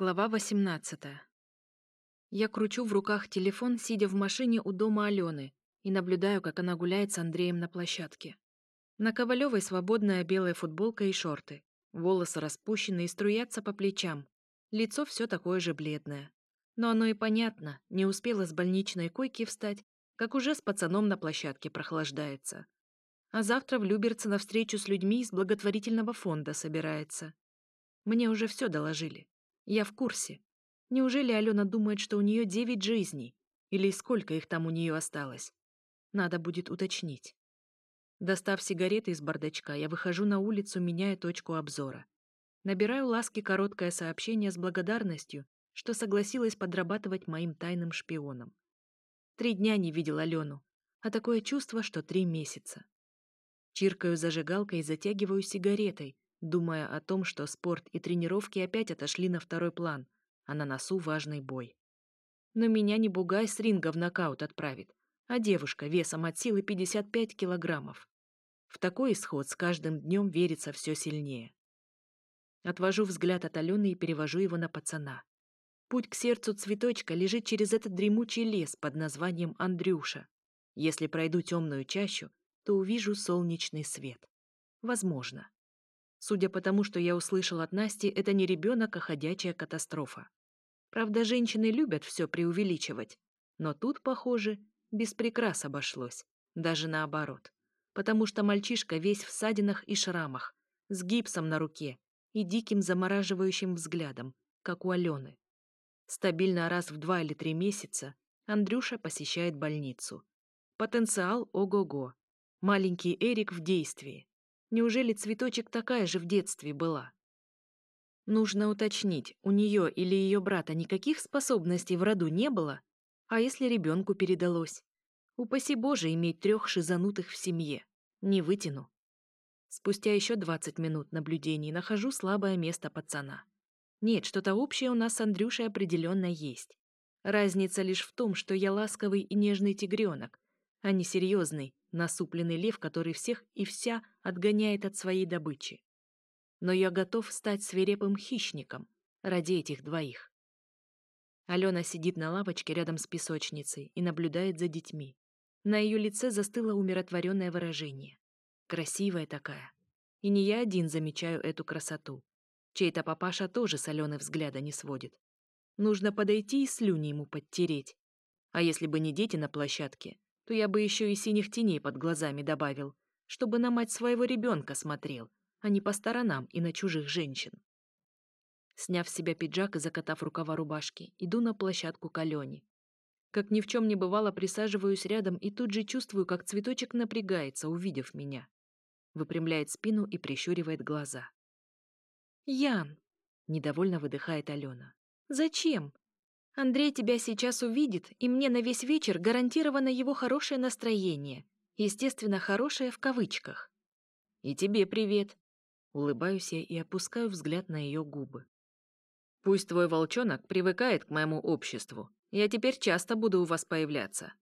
Глава 18. Я кручу в руках телефон, сидя в машине у дома Алены, и наблюдаю, как она гуляет с Андреем на площадке. На Ковалевой свободная белая футболка и шорты. Волосы распущены и струятся по плечам. Лицо все такое же бледное. Но оно и понятно, не успела с больничной койки встать, как уже с пацаном на площадке прохлаждается. А завтра в Люберце на встречу с людьми из благотворительного фонда собирается. Мне уже все доложили. Я в курсе. Неужели Алена думает, что у нее девять жизней? Или сколько их там у нее осталось? Надо будет уточнить. Достав сигареты из бардачка, я выхожу на улицу, меняя точку обзора. Набираю ласки короткое сообщение с благодарностью, что согласилась подрабатывать моим тайным шпионом. Три дня не видел Алену, а такое чувство, что три месяца. Чиркаю зажигалкой и затягиваю сигаретой, думая о том, что спорт и тренировки опять отошли на второй план, а на носу важный бой. Но меня не бугай с ринга в нокаут отправит, а девушка весом от силы 55 килограммов. В такой исход с каждым днем верится все сильнее. Отвожу взгляд от Алены и перевожу его на пацана. Путь к сердцу цветочка лежит через этот дремучий лес под названием Андрюша. Если пройду темную чащу, то увижу солнечный свет. Возможно. Судя по тому, что я услышал от Насти, это не ребенок, а ходячая катастрофа. Правда, женщины любят все преувеличивать. Но тут, похоже, без прикрас обошлось. Даже наоборот. Потому что мальчишка весь в садинах и шрамах, с гипсом на руке и диким замораживающим взглядом, как у Алены. Стабильно раз в два или три месяца Андрюша посещает больницу. Потенциал ого-го. Маленький Эрик в действии. Неужели цветочек такая же в детстве была? Нужно уточнить, у нее или ее брата никаких способностей в роду не было? А если ребенку передалось? Упаси Боже иметь трех шизанутых в семье. Не вытяну. Спустя еще 20 минут наблюдений нахожу слабое место пацана. Нет, что-то общее у нас с Андрюшей определенно есть. Разница лишь в том, что я ласковый и нежный тигренок, а не серьезный, насупленный лев, который всех и вся отгоняет от своей добычи. Но я готов стать свирепым хищником ради этих двоих. Алена сидит на лавочке рядом с песочницей и наблюдает за детьми. На ее лице застыло умиротворенное выражение. Красивая такая. И не я один замечаю эту красоту. Чей-то папаша тоже с Алены взгляда не сводит. Нужно подойти и слюни ему подтереть. А если бы не дети на площадке, то я бы еще и синих теней под глазами добавил, чтобы на мать своего ребенка смотрел, а не по сторонам и на чужих женщин. Сняв с себя пиджак и закатав рукава рубашки, иду на площадку к Алене. Как ни в чем не бывало, присаживаюсь рядом и тут же чувствую, как цветочек напрягается, увидев меня. Выпрямляет спину и прищуривает глаза. «Ян!» — недовольно выдыхает Алена. «Зачем? Андрей тебя сейчас увидит, и мне на весь вечер гарантировано его хорошее настроение. Естественно, хорошее в кавычках. И тебе привет. Улыбаюсь я и опускаю взгляд на ее губы. Пусть твой волчонок привыкает к моему обществу. Я теперь часто буду у вас появляться.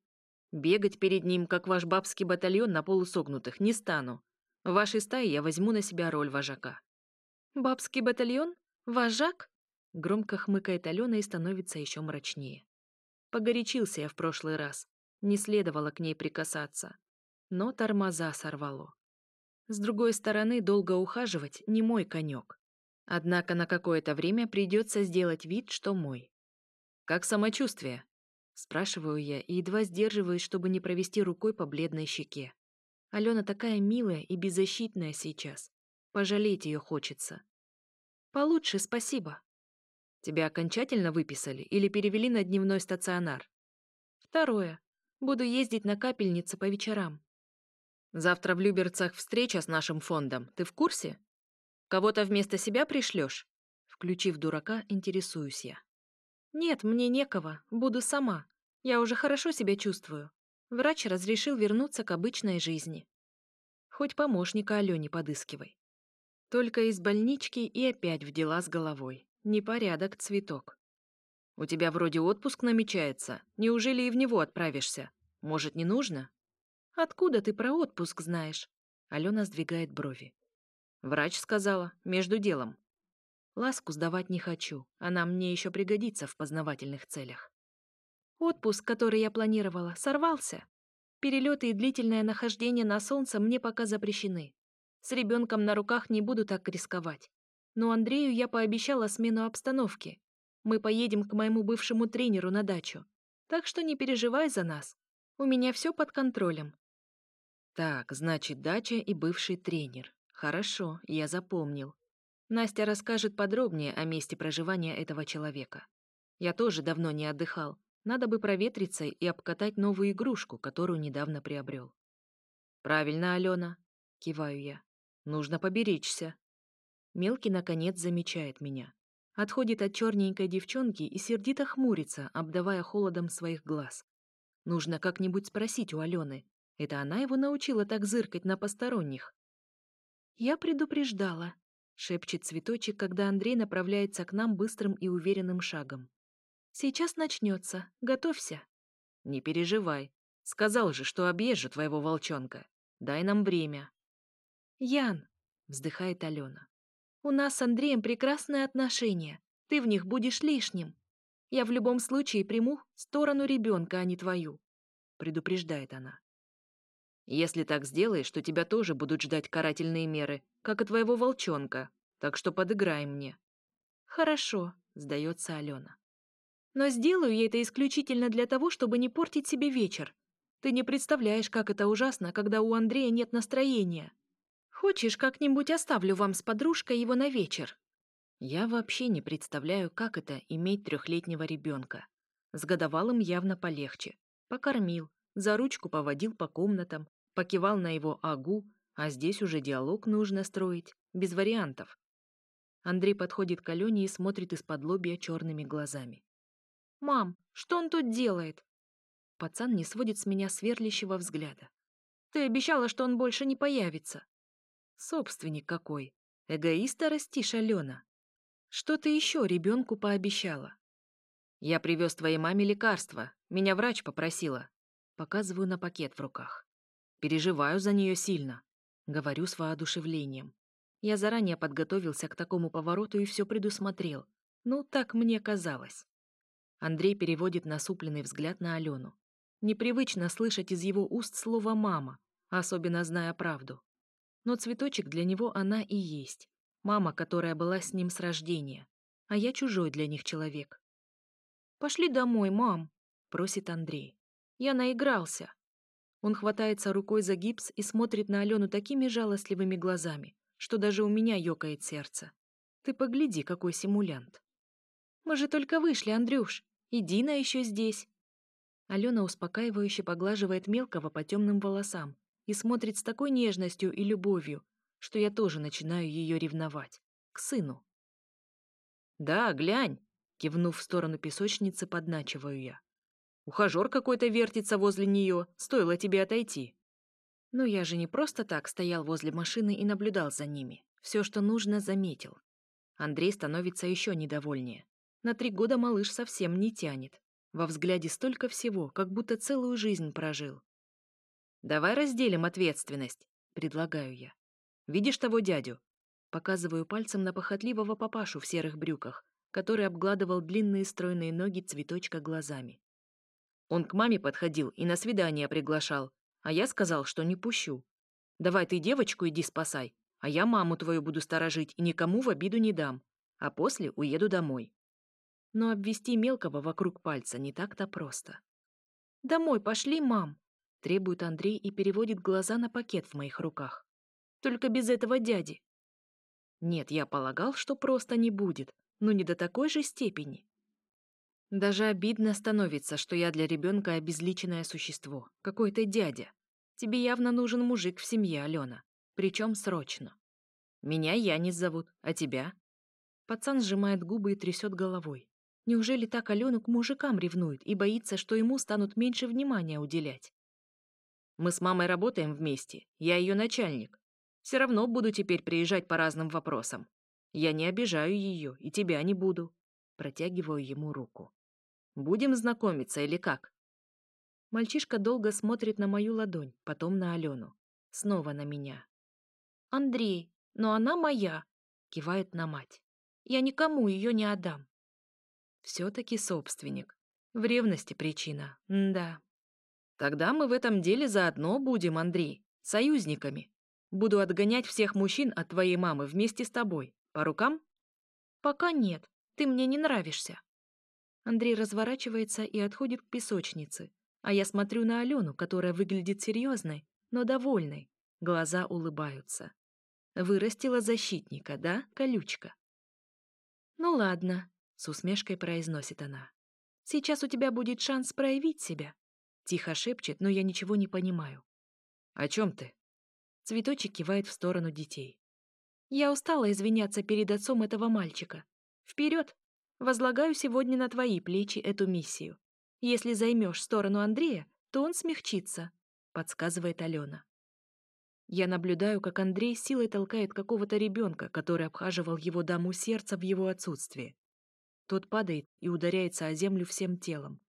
Бегать перед ним, как ваш бабский батальон на полусогнутых, не стану. В вашей стае я возьму на себя роль вожака. Бабский батальон? Вожак? Громко хмыкает Алена и становится еще мрачнее. Погорячился я в прошлый раз. Не следовало к ней прикасаться. Но тормоза сорвало. С другой стороны, долго ухаживать не мой конек. Однако на какое-то время придется сделать вид, что мой. «Как самочувствие?» Спрашиваю я и едва сдерживаюсь, чтобы не провести рукой по бледной щеке. Алена такая милая и беззащитная сейчас. Пожалеть ее хочется. «Получше, спасибо», Тебя окончательно выписали или перевели на дневной стационар? Второе. Буду ездить на капельницы по вечерам. Завтра в Люберцах встреча с нашим фондом. Ты в курсе? Кого-то вместо себя пришлешь? Включив дурака, интересуюсь я. Нет, мне некого. Буду сама. Я уже хорошо себя чувствую. Врач разрешил вернуться к обычной жизни. Хоть помощника Алёне подыскивай. Только из больнички и опять в дела с головой непорядок цветок. У тебя вроде отпуск намечается. Неужели и в него отправишься? Может, не нужно? Откуда ты про отпуск знаешь? Алена сдвигает брови. Врач сказала, между делом. Ласку сдавать не хочу, она мне еще пригодится в познавательных целях. Отпуск, который я планировала, сорвался. Перелеты и длительное нахождение на солнце мне пока запрещены. С ребенком на руках не буду так рисковать но Андрею я пообещала смену обстановки. Мы поедем к моему бывшему тренеру на дачу. Так что не переживай за нас. У меня все под контролем». «Так, значит, дача и бывший тренер. Хорошо, я запомнил. Настя расскажет подробнее о месте проживания этого человека. Я тоже давно не отдыхал. Надо бы проветриться и обкатать новую игрушку, которую недавно приобрел». «Правильно, Алена», — киваю я. «Нужно поберечься». Мелкий, наконец, замечает меня. Отходит от черненькой девчонки и сердито хмурится, обдавая холодом своих глаз. Нужно как-нибудь спросить у Алены. Это она его научила так зыркать на посторонних. «Я предупреждала», — шепчет цветочек, когда Андрей направляется к нам быстрым и уверенным шагом. «Сейчас начнется. Готовься». «Не переживай. Сказал же, что объезжу твоего волчонка. Дай нам время». «Ян», — вздыхает Алена. У нас с Андреем прекрасные отношения. Ты в них будешь лишним. Я в любом случае приму сторону ребенка, а не твою», — предупреждает она. «Если так сделаешь, то тебя тоже будут ждать карательные меры, как и твоего волчонка, так что подыграй мне». «Хорошо», — сдается Алена. «Но сделаю я это исключительно для того, чтобы не портить себе вечер. Ты не представляешь, как это ужасно, когда у Андрея нет настроения». Хочешь, как-нибудь оставлю вам с подружкой его на вечер?» Я вообще не представляю, как это — иметь трехлетнего ребенка. С годовалым явно полегче. Покормил, за ручку поводил по комнатам, покивал на его агу, а здесь уже диалог нужно строить, без вариантов. Андрей подходит к Алене и смотрит из-под лобья черными глазами. «Мам, что он тут делает?» Пацан не сводит с меня сверлящего взгляда. «Ты обещала, что он больше не появится!» Собственник какой! Эгоиста расти, Алена! Что ты еще ребенку пообещала?» «Я привез твоей маме лекарства. Меня врач попросила». Показываю на пакет в руках. «Переживаю за нее сильно», — говорю с воодушевлением. Я заранее подготовился к такому повороту и все предусмотрел. Ну, так мне казалось. Андрей переводит насупленный взгляд на Алену. Непривычно слышать из его уст слово «мама», особенно зная правду но цветочек для него она и есть. Мама, которая была с ним с рождения. А я чужой для них человек. «Пошли домой, мам», — просит Андрей. «Я наигрался». Он хватается рукой за гипс и смотрит на Алену такими жалостливыми глазами, что даже у меня ёкает сердце. Ты погляди, какой симулянт. «Мы же только вышли, Андрюш. И Дина еще здесь». Алена успокаивающе поглаживает мелкого по темным волосам, и смотрит с такой нежностью и любовью, что я тоже начинаю ее ревновать. К сыну. «Да, глянь!» — кивнув в сторону песочницы, подначиваю я. «Ухажер какой-то вертится возле нее, стоило тебе отойти». Но я же не просто так стоял возле машины и наблюдал за ними. Все, что нужно, заметил. Андрей становится еще недовольнее. На три года малыш совсем не тянет. Во взгляде столько всего, как будто целую жизнь прожил. Давай разделим ответственность, предлагаю я. Видишь того дядю? Показываю пальцем на похотливого папашу в серых брюках, который обгладывал длинные стройные ноги цветочка глазами. Он к маме подходил и на свидание приглашал, а я сказал, что не пущу. Давай ты девочку иди спасай, а я маму твою буду сторожить и никому в обиду не дам, а после уеду домой. Но обвести мелкого вокруг пальца не так-то просто. «Домой пошли, мам!» Требует Андрей и переводит глаза на пакет в моих руках. Только без этого дяди. Нет, я полагал, что просто не будет, но не до такой же степени. Даже обидно становится, что я для ребенка обезличенное существо, какой-то дядя. Тебе явно нужен мужик в семье, Алена. Причем срочно. Меня Янис зовут, а тебя? Пацан сжимает губы и трясет головой. Неужели так Алену к мужикам ревнует и боится, что ему станут меньше внимания уделять? Мы с мамой работаем вместе, я ее начальник. Все равно буду теперь приезжать по разным вопросам. Я не обижаю ее и тебя не буду. Протягиваю ему руку. Будем знакомиться или как? Мальчишка долго смотрит на мою ладонь, потом на Алену. Снова на меня. «Андрей, но она моя!» — кивает на мать. «Я никому ее не отдам!» Все-таки собственник. В ревности причина, М да. Тогда мы в этом деле заодно будем, Андрей, союзниками. Буду отгонять всех мужчин от твоей мамы вместе с тобой. По рукам? Пока нет. Ты мне не нравишься. Андрей разворачивается и отходит к песочнице, а я смотрю на Алену, которая выглядит серьезной, но довольной. Глаза улыбаются. Вырастила защитника, да, колючка? Ну ладно, с усмешкой произносит она. Сейчас у тебя будет шанс проявить себя. Тихо шепчет, но я ничего не понимаю. «О чем ты?» Цветочек кивает в сторону детей. «Я устала извиняться перед отцом этого мальчика. Вперед! Возлагаю сегодня на твои плечи эту миссию. Если займешь сторону Андрея, то он смягчится», — подсказывает Алена. Я наблюдаю, как Андрей силой толкает какого-то ребенка, который обхаживал его даму сердца в его отсутствии. Тот падает и ударяется о землю всем телом.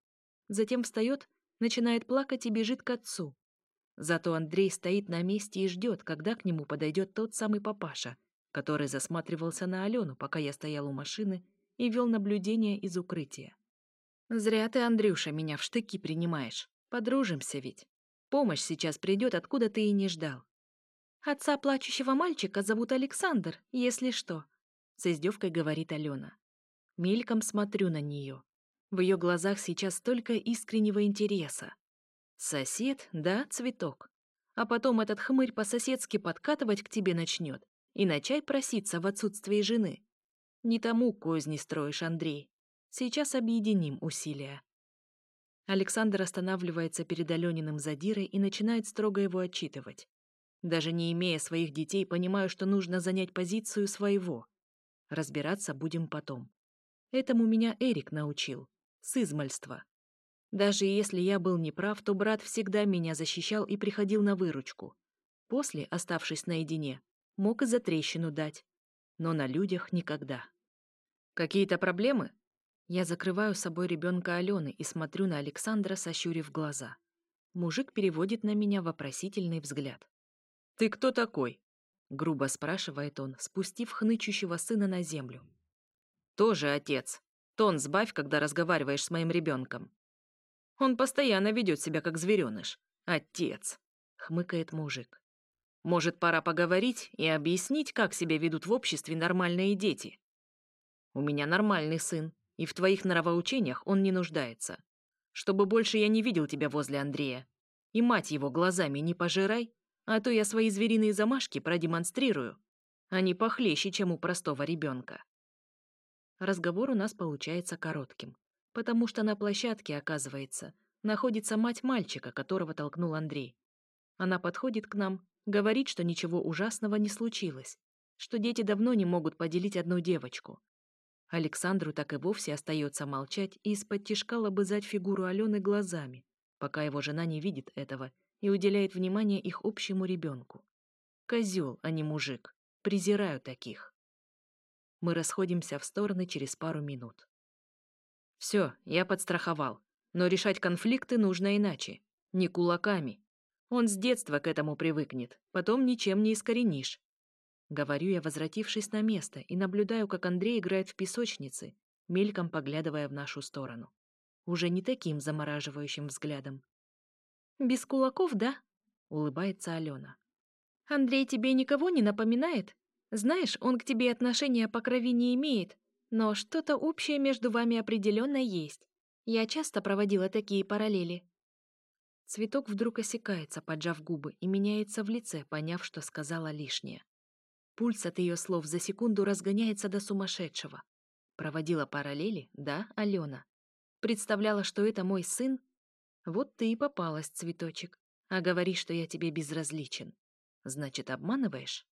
Затем встает начинает плакать и бежит к отцу. Зато Андрей стоит на месте и ждет, когда к нему подойдет тот самый папаша, который засматривался на Алену, пока я стоял у машины и вел наблюдение из укрытия. «Зря ты, Андрюша, меня в штыки принимаешь. Подружимся ведь. Помощь сейчас придет, откуда ты и не ждал». «Отца плачущего мальчика зовут Александр, если что», — с издевкой говорит Алена. Мельком смотрю на нее. В ее глазах сейчас столько искреннего интереса. Сосед, да, цветок. А потом этот хмырь по-соседски подкатывать к тебе начнет и на чай проситься в отсутствии жены. Не тому козни строишь, Андрей. Сейчас объединим усилия. Александр останавливается перед Алёниным задирой и начинает строго его отчитывать. Даже не имея своих детей, понимаю, что нужно занять позицию своего. Разбираться будем потом. Этому меня Эрик научил с измальства. Даже если я был неправ, то брат всегда меня защищал и приходил на выручку. После, оставшись наедине, мог и за трещину дать. Но на людях никогда. «Какие-то проблемы?» Я закрываю собой ребенка Алены и смотрю на Александра, сощурив глаза. Мужик переводит на меня вопросительный взгляд. «Ты кто такой?» — грубо спрашивает он, спустив хнычущего сына на землю. «Тоже отец», Тон сбавь, когда разговариваешь с моим ребенком. Он постоянно ведет себя как звереныш. Отец!» — хмыкает мужик. «Может, пора поговорить и объяснить, как себя ведут в обществе нормальные дети?» «У меня нормальный сын, и в твоих норовоучениях он не нуждается. Чтобы больше я не видел тебя возле Андрея. И мать его глазами не пожирай, а то я свои звериные замашки продемонстрирую. Они похлеще, чем у простого ребенка». Разговор у нас получается коротким, потому что на площадке, оказывается, находится мать мальчика, которого толкнул Андрей. Она подходит к нам, говорит, что ничего ужасного не случилось, что дети давно не могут поделить одну девочку. Александру так и вовсе остается молчать и из-под тишка лобызать фигуру Алены глазами, пока его жена не видит этого и уделяет внимание их общему ребенку. Козел, а не мужик. Презираю таких. Мы расходимся в стороны через пару минут. Все, я подстраховал. Но решать конфликты нужно иначе. Не кулаками. Он с детства к этому привыкнет. Потом ничем не искоренишь. Говорю я, возвратившись на место, и наблюдаю, как Андрей играет в песочнице, мельком поглядывая в нашу сторону. Уже не таким замораживающим взглядом. «Без кулаков, да?» — улыбается Алена. «Андрей тебе никого не напоминает? Знаешь, он к тебе отношения по крови не имеет, но что-то общее между вами определенно есть. Я часто проводила такие параллели. Цветок вдруг осекается, поджав губы, и меняется в лице, поняв, что сказала лишнее. Пульс от ее слов за секунду разгоняется до сумасшедшего. Проводила параллели, да, Алена? Представляла, что это мой сын? Вот ты и попалась, цветочек. А говоришь, что я тебе безразличен. Значит, обманываешь?